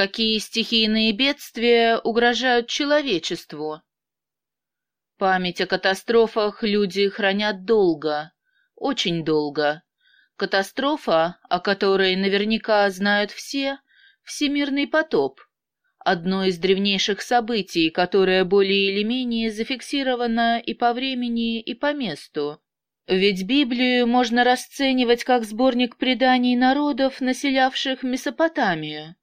какие стихийные бедствия угрожают человечеству. Память о катастрофах люди хранят долго, очень долго. Катастрофа, о которой наверняка знают все, всемирный потоп. Одно из древнейших событий, которое более или менее зафиксировано и по времени, и по месту. Ведь Библию можно расценивать как сборник преданий народов, населявших Месопотамию.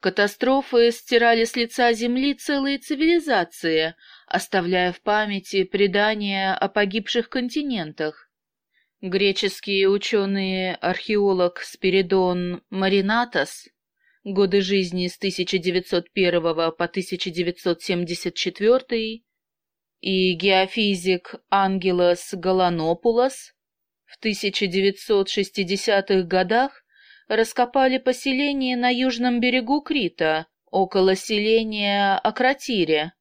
Катастрофы стирали с лица земли целые цивилизации, оставляя в памяти предания о погибших континентах. Греческие ученые-археолог Спиридон Маринатос годы жизни с 1901 по 1974 и геофизик Ангелос Галанопулос в 1960-х годах раскопали поселение на южном берегу Крита, около селения Акротире.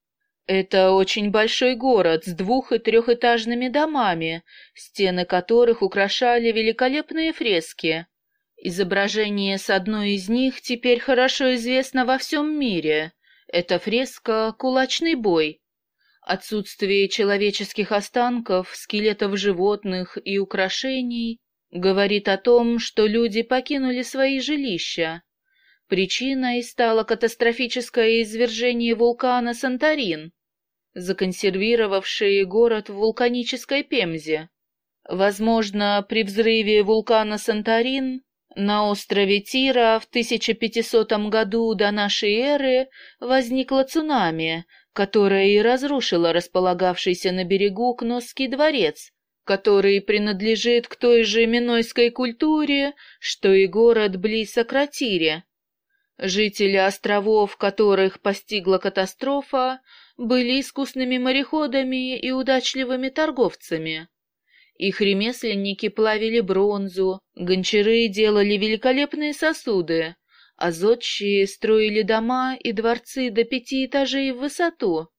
Это очень большой город с двух- и трехэтажными домами, стены которых украшали великолепные фрески. Изображение с одной из них теперь хорошо известно во всем мире. Это фреска «Кулачный бой», Отсутствие человеческих останков, скелетов животных и украшений говорит о том, что люди покинули свои жилища. Причиной стало катастрофическое извержение вулкана Санторин, законсервировавшее город в вулканической Пемзе. Возможно, при взрыве вулкана Санторин на острове Тира в 1500 году до нашей эры возникло цунами, которая и разрушила располагавшийся на берегу Кносский дворец, который принадлежит к той же минойской культуре, что и город близ Акротире. Жители островов, которых постигла катастрофа, были искусными мореходами и удачливыми торговцами. Их ремесленники плавили бронзу, гончары делали великолепные сосуды, а зодчие строили дома и дворцы до пяти этажей в высоту.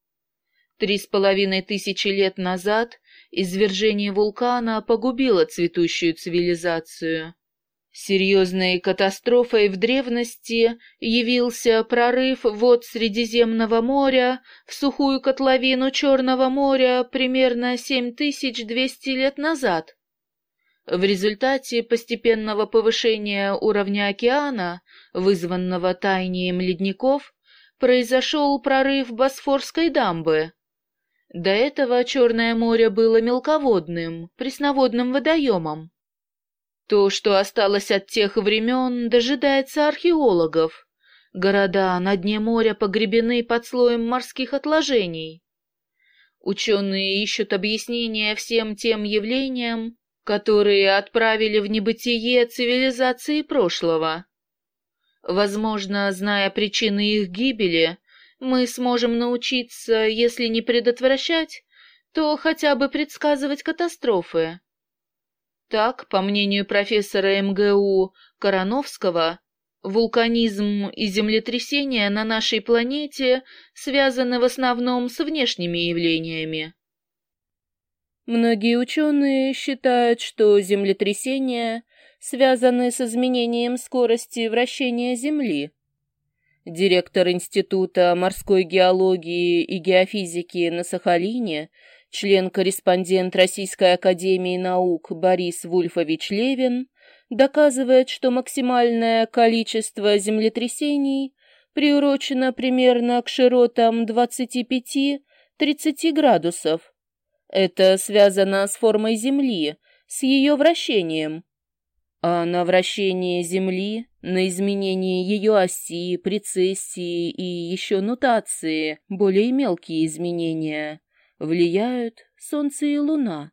Три с половиной тысячи лет назад извержение вулкана погубило цветущую цивилизацию. Серьезной катастрофой в древности явился прорыв вод Средиземного моря в сухую котловину Черного моря примерно 7200 лет назад. В результате постепенного повышения уровня океана, вызванного таянием ледников, произошел прорыв Босфорской дамбы. До этого Черное море было мелководным, пресноводным водоемом. То, что осталось от тех времен, дожидается археологов. Города на дне моря погребены под слоем морских отложений. Ученые ищут объяснения всем тем явлениям, которые отправили в небытие цивилизации прошлого. Возможно, зная причины их гибели, мы сможем научиться, если не предотвращать, то хотя бы предсказывать катастрофы. Так, по мнению профессора МГУ Короновского, вулканизм и землетрясения на нашей планете связаны в основном с внешними явлениями. Многие ученые считают, что землетрясения связаны с изменением скорости вращения Земли. Директор Института морской геологии и геофизики на Сахалине, член-корреспондент Российской академии наук Борис Вульфович Левин, доказывает, что максимальное количество землетрясений приурочено примерно к широтам 25-30 градусов, это связано с формой Земли, с ее вращением. А на вращение Земли, на изменение ее оси, прецессии и еще нутации, более мелкие изменения, влияют Солнце и Луна.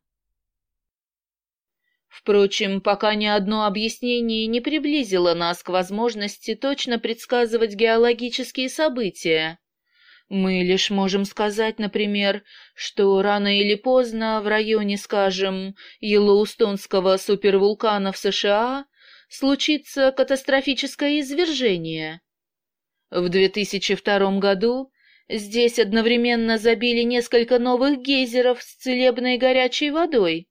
Впрочем, пока ни одно объяснение не приблизило нас к возможности точно предсказывать геологические события. Мы лишь можем сказать, например, что рано или поздно в районе, скажем, Йеллоустонского супервулкана в США случится катастрофическое извержение. В 2002 году здесь одновременно забили несколько новых гейзеров с целебной горячей водой.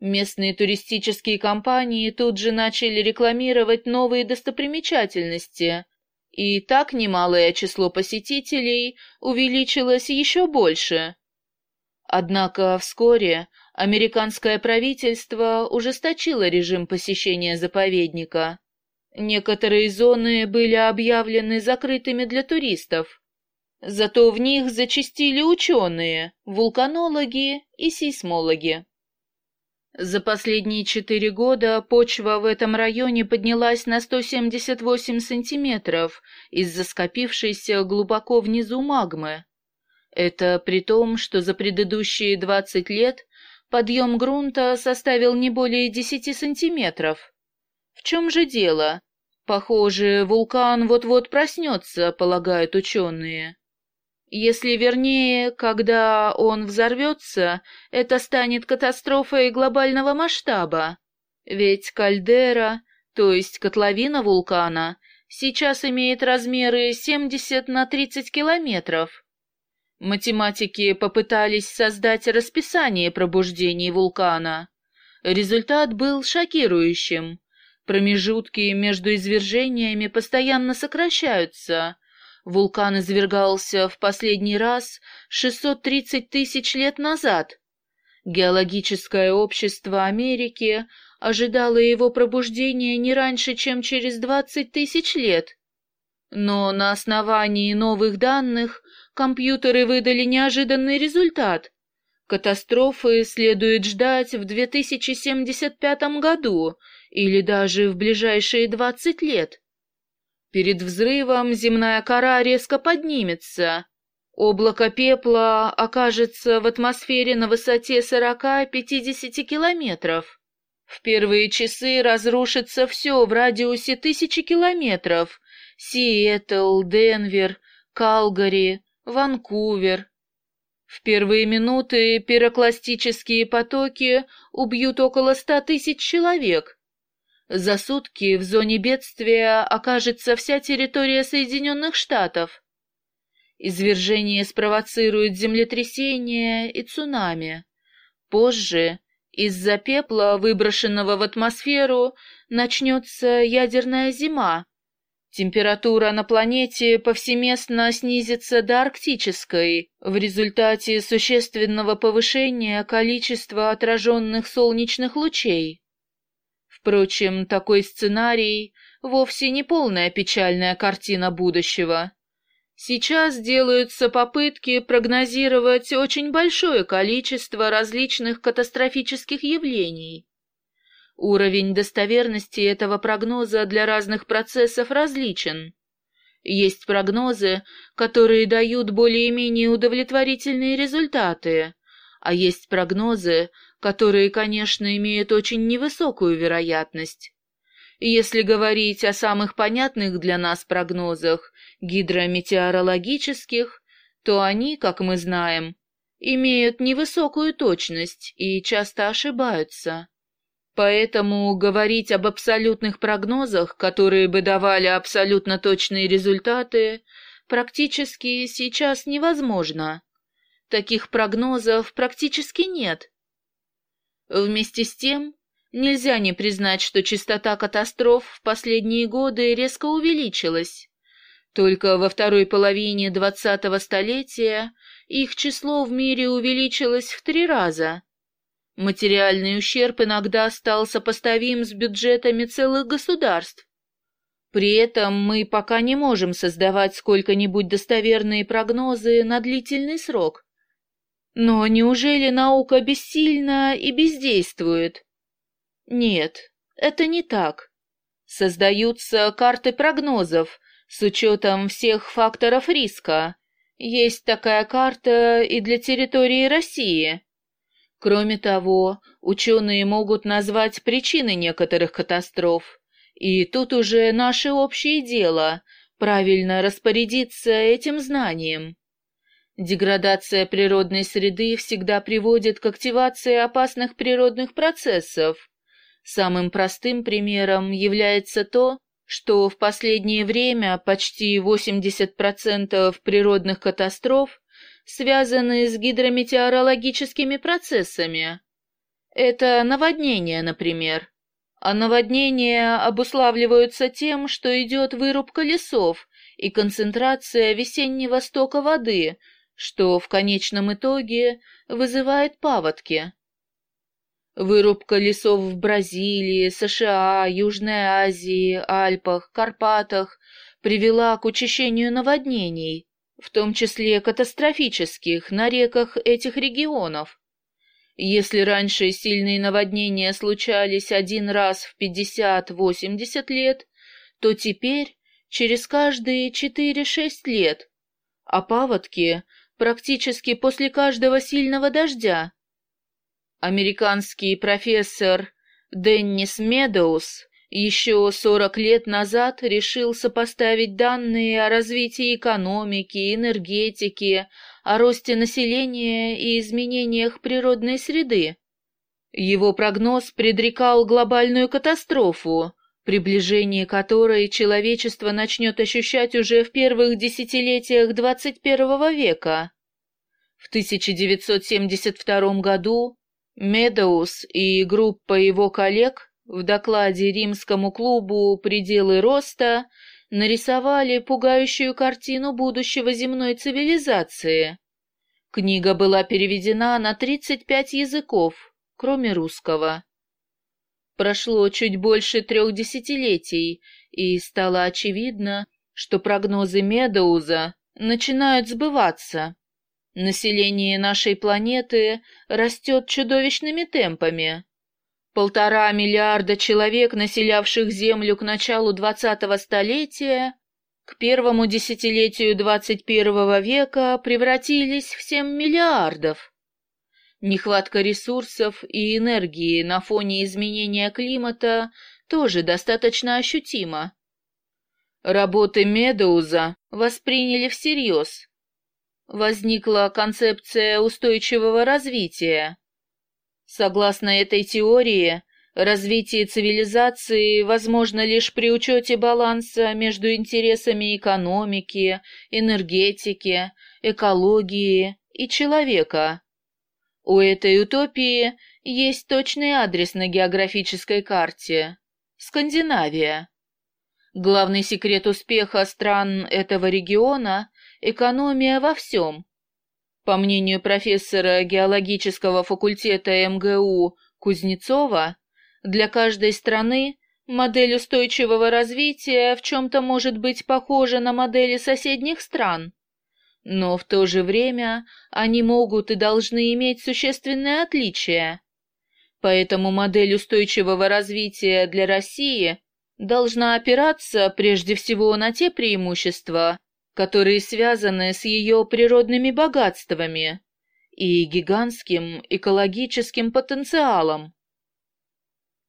Местные туристические компании тут же начали рекламировать новые достопримечательности, И так немалое число посетителей увеличилось еще больше. Однако вскоре американское правительство ужесточило режим посещения заповедника. Некоторые зоны были объявлены закрытыми для туристов, зато в них зачастили ученые, вулканологи и сейсмологи. За последние четыре года почва в этом районе поднялась на 178 сантиметров из-за скопившейся глубоко внизу магмы. Это при том, что за предыдущие 20 лет подъем грунта составил не более 10 сантиметров. В чем же дело? Похоже, вулкан вот-вот проснется, полагают ученые. Если вернее, когда он взорвется, это станет катастрофой глобального масштаба. Ведь кальдера, то есть котловина вулкана, сейчас имеет размеры 70 на 30 километров. Математики попытались создать расписание пробуждений вулкана. Результат был шокирующим. Промежутки между извержениями постоянно сокращаются, Вулкан извергался в последний раз 630 тысяч лет назад. Геологическое общество Америки ожидало его пробуждения не раньше, чем через 20 тысяч лет. Но на основании новых данных компьютеры выдали неожиданный результат. Катастрофы следует ждать в 2075 году или даже в ближайшие 20 лет. Перед взрывом земная кора резко поднимется. Облако пепла окажется в атмосфере на высоте 40-50 километров. В первые часы разрушится все в радиусе тысячи километров. Сиэтл, Денвер, Калгари, Ванкувер. В первые минуты пирокластические потоки убьют около ста тысяч человек. За сутки в зоне бедствия окажется вся территория Соединенных Штатов. Извержение спровоцирует землетрясение и цунами. Позже, из-за пепла, выброшенного в атмосферу, начнется ядерная зима. Температура на планете повсеместно снизится до арктической в результате существенного повышения количества отраженных солнечных лучей. Впрочем, такой сценарий вовсе не полная печальная картина будущего. Сейчас делаются попытки прогнозировать очень большое количество различных катастрофических явлений. Уровень достоверности этого прогноза для разных процессов различен. Есть прогнозы, которые дают более-менее удовлетворительные результаты, а есть прогнозы, которые, конечно, имеют очень невысокую вероятность. Если говорить о самых понятных для нас прогнозах, гидрометеорологических, то они, как мы знаем, имеют невысокую точность и часто ошибаются. Поэтому говорить об абсолютных прогнозах, которые бы давали абсолютно точные результаты, практически сейчас невозможно. Таких прогнозов практически нет. Вместе с тем, нельзя не признать, что частота катастроф в последние годы резко увеличилась. Только во второй половине двадцатого столетия их число в мире увеличилось в три раза. Материальный ущерб иногда стал сопоставим с бюджетами целых государств. При этом мы пока не можем создавать сколько-нибудь достоверные прогнозы на длительный срок. Но неужели наука бессильна и бездействует? Нет, это не так. Создаются карты прогнозов с учетом всех факторов риска. Есть такая карта и для территории России. Кроме того, ученые могут назвать причины некоторых катастроф. И тут уже наше общее дело – правильно распорядиться этим знанием. Деградация природной среды всегда приводит к активации опасных природных процессов. Самым простым примером является то, что в последнее время почти 80% природных катастроф связаны с гидрометеорологическими процессами. Это наводнения, например. А наводнения обуславливаются тем, что идет вырубка лесов и концентрация весеннего стока воды, что в конечном итоге вызывает паводки. Вырубка лесов в Бразилии, США, Южной Азии, Альпах, Карпатах привела к учащению наводнений, в том числе катастрофических, на реках этих регионов. Если раньше сильные наводнения случались один раз в 50-80 лет, то теперь через каждые 4-6 лет, а паводки практически после каждого сильного дождя. Американский профессор Деннис Медоуз еще 40 лет назад решил сопоставить данные о развитии экономики, энергетики, о росте населения и изменениях природной среды. Его прогноз предрекал глобальную катастрофу, приближение которой человечество начнет ощущать уже в первых десятилетиях 21 века. В 1972 году Медоуз и группа его коллег в докладе римскому клубу «Пределы роста» нарисовали пугающую картину будущего земной цивилизации. Книга была переведена на 35 языков, кроме русского. Прошло чуть больше трех десятилетий, и стало очевидно, что прогнозы Медоуза начинают сбываться. Население нашей планеты растет чудовищными темпами. Полтора миллиарда человек, населявших Землю к началу двадцатого столетия, к первому десятилетию двадцать первого века превратились в семь миллиардов. Нехватка ресурсов и энергии на фоне изменения климата тоже достаточно ощутима. Работы Медоуза восприняли всерьез возникла концепция устойчивого развития. Согласно этой теории, развитие цивилизации возможно лишь при учете баланса между интересами экономики, энергетики, экологии и человека. У этой утопии есть точный адрес на географической карте – Скандинавия. Главный секрет успеха стран этого региона экономия во всем. По мнению профессора геологического факультета МГУ Кузнецова, для каждой страны модель устойчивого развития в чем-то может быть похожа на модели соседних стран, но в то же время они могут и должны иметь существенные отличия. Поэтому модель устойчивого развития для России должна опираться прежде всего на те преимущества, которые связаны с ее природными богатствами и гигантским экологическим потенциалом.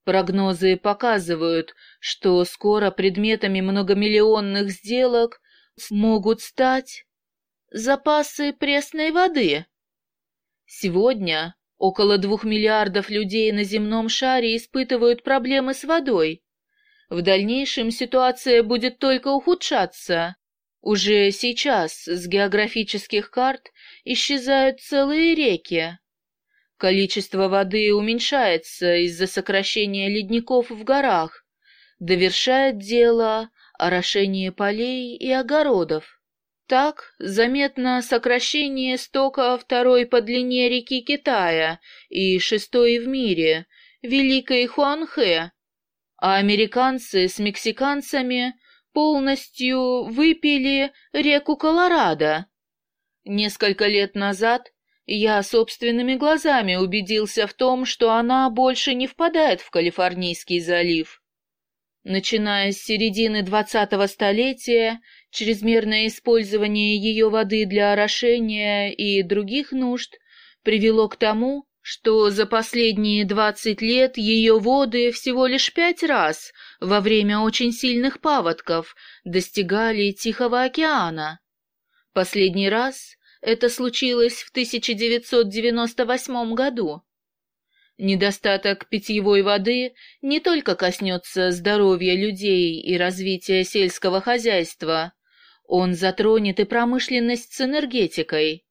Прогнозы показывают, что скоро предметами многомиллионных сделок смогут стать запасы пресной воды. Сегодня около двух миллиардов людей на земном шаре испытывают проблемы с водой. В дальнейшем ситуация будет только ухудшаться. Уже сейчас с географических карт исчезают целые реки. Количество воды уменьшается из-за сокращения ледников в горах, довершает дело орошение полей и огородов. Так заметно сокращение стока второй по длине реки Китая и шестой в мире, Великой Хуанхэ, а американцы с мексиканцами полностью выпили реку Колорадо. Несколько лет назад я собственными глазами убедился в том, что она больше не впадает в Калифорнийский залив. Начиная с середины двадцатого столетия, чрезмерное использование ее воды для орошения и других нужд привело к тому, что за последние двадцать лет ее воды всего лишь пять раз во время очень сильных паводков достигали Тихого океана. Последний раз это случилось в 1998 году. Недостаток питьевой воды не только коснется здоровья людей и развития сельского хозяйства, он затронет и промышленность с энергетикой.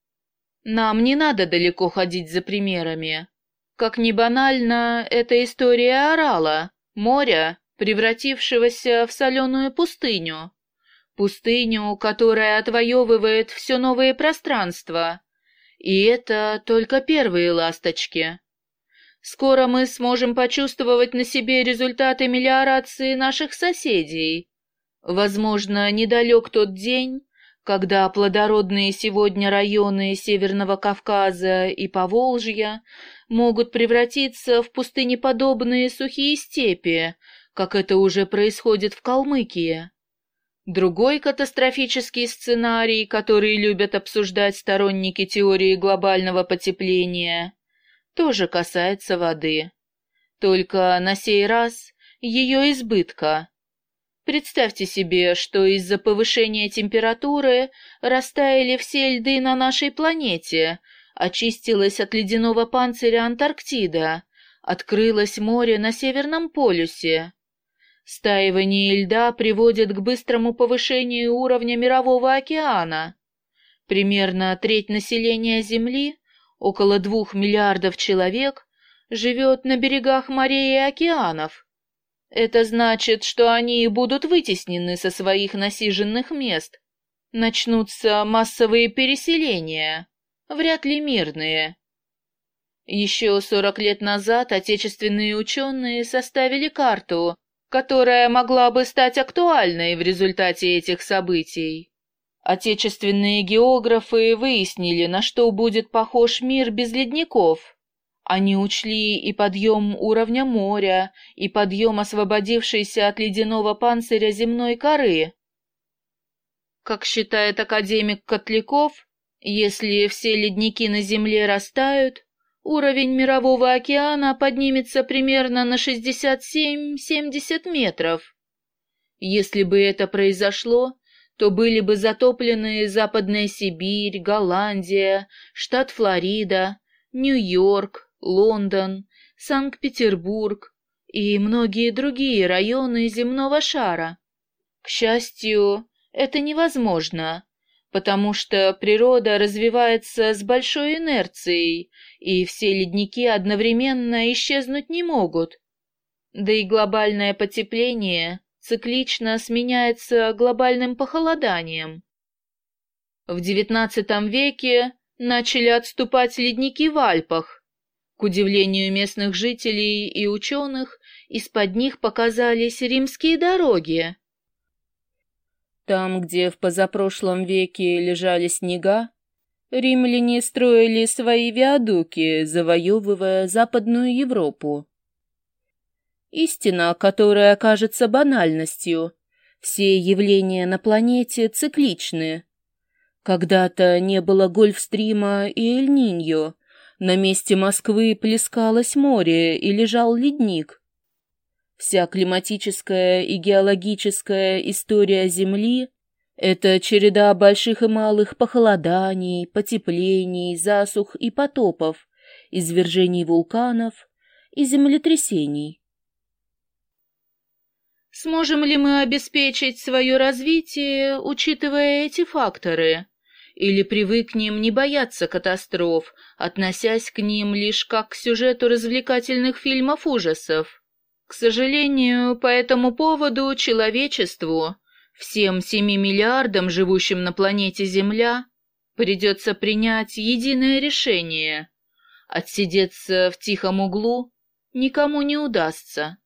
Нам не надо далеко ходить за примерами. Как ни банально, это история орала, моря, превратившегося в соленую пустыню. пустыню, которая отвоевывает все новые пространства. И это только первые ласточки. Скоро мы сможем почувствовать на себе результаты мелиорации наших соседей. Возможно, недалек тот день, когда плодородные сегодня районы Северного Кавказа и Поволжья могут превратиться в пустынеподобные сухие степи, как это уже происходит в Калмыкии. Другой катастрофический сценарий, который любят обсуждать сторонники теории глобального потепления, тоже касается воды. Только на сей раз ее избытка. Представьте себе, что из-за повышения температуры растаяли все льды на нашей планете, очистилась от ледяного панциря Антарктида, открылось море на Северном полюсе. Стаивание льда приводит к быстрому повышению уровня Мирового океана. Примерно треть населения Земли, около двух миллиардов человек, живет на берегах морей и океанов. Это значит, что они будут вытеснены со своих насиженных мест. Начнутся массовые переселения, вряд ли мирные. Еще сорок лет назад отечественные ученые составили карту которая могла бы стать актуальной в результате этих событий. Отечественные географы выяснили, на что будет похож мир без ледников. Они учли и подъем уровня моря, и подъем освободившейся от ледяного панциря земной коры. Как считает академик Котляков, если все ледники на Земле растают, уровень мирового океана поднимется примерно на 67-70 метров. Если бы это произошло, то были бы затоплены Западная Сибирь, Голландия, штат Флорида, Нью-Йорк, Лондон, Санкт-Петербург и многие другие районы земного шара. К счастью, это невозможно, потому что природа развивается с большой инерцией, и все ледники одновременно исчезнуть не могут. Да и глобальное потепление циклично сменяется глобальным похолоданием. В XIX веке начали отступать ледники в Альпах. К удивлению местных жителей и ученых, из-под них показались римские дороги. Там, где в позапрошлом веке лежали снега, римляне строили свои виадуки, завоевывая Западную Европу. Истина, которая кажется банальностью, все явления на планете цикличны. Когда-то не было Гольфстрима и Эль-Ниньо, на месте Москвы плескалось море и лежал ледник. Вся климатическая и геологическая история Земли — это череда больших и малых похолоданий, потеплений, засух и потопов, извержений вулканов и землетрясений. Сможем ли мы обеспечить свое развитие, учитывая эти факторы? Или привыкнем не бояться катастроф, относясь к ним лишь как к сюжету развлекательных фильмов ужасов? К сожалению, по этому поводу человечеству, всем семи миллиардам, живущим на планете Земля, придется принять единое решение. Отсидеться в тихом углу никому не удастся.